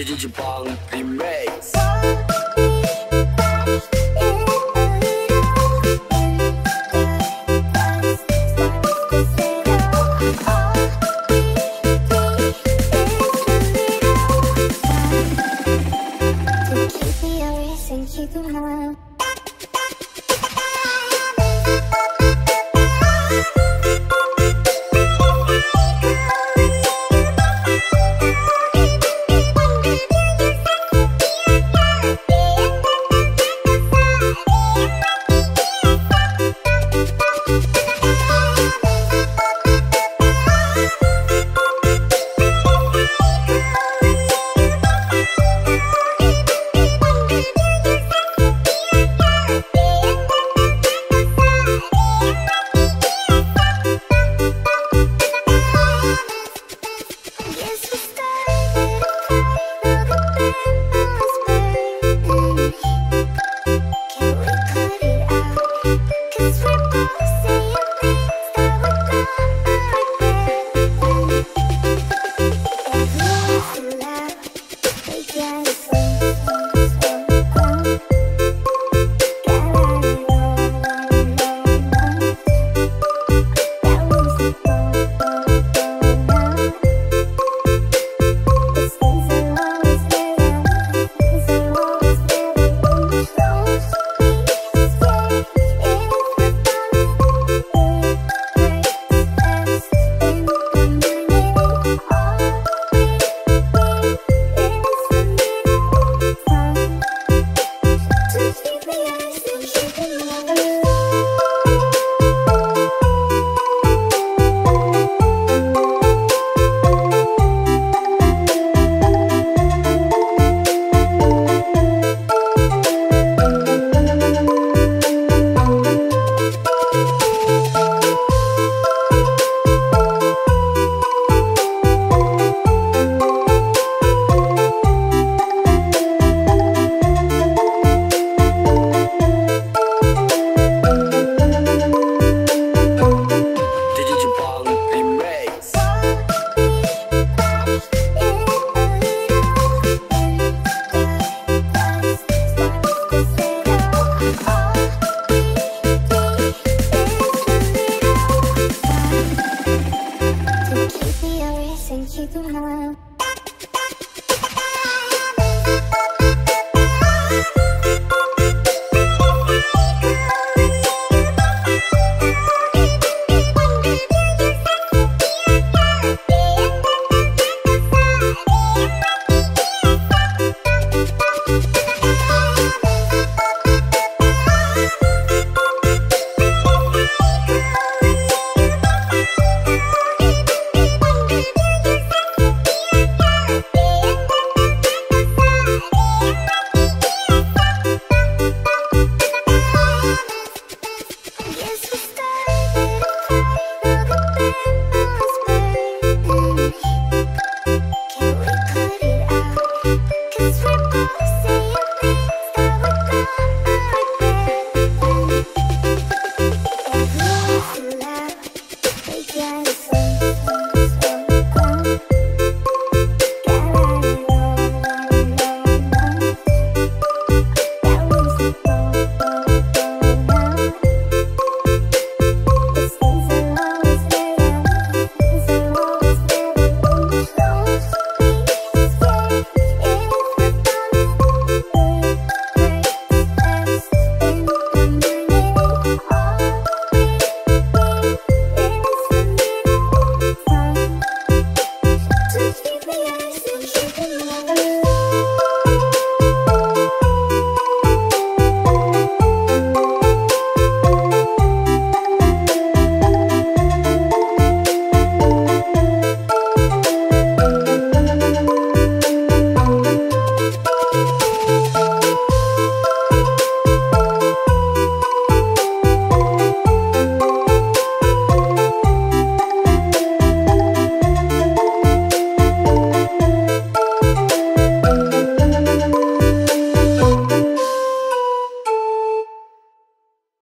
Sede de bola primeiro. Keep it on.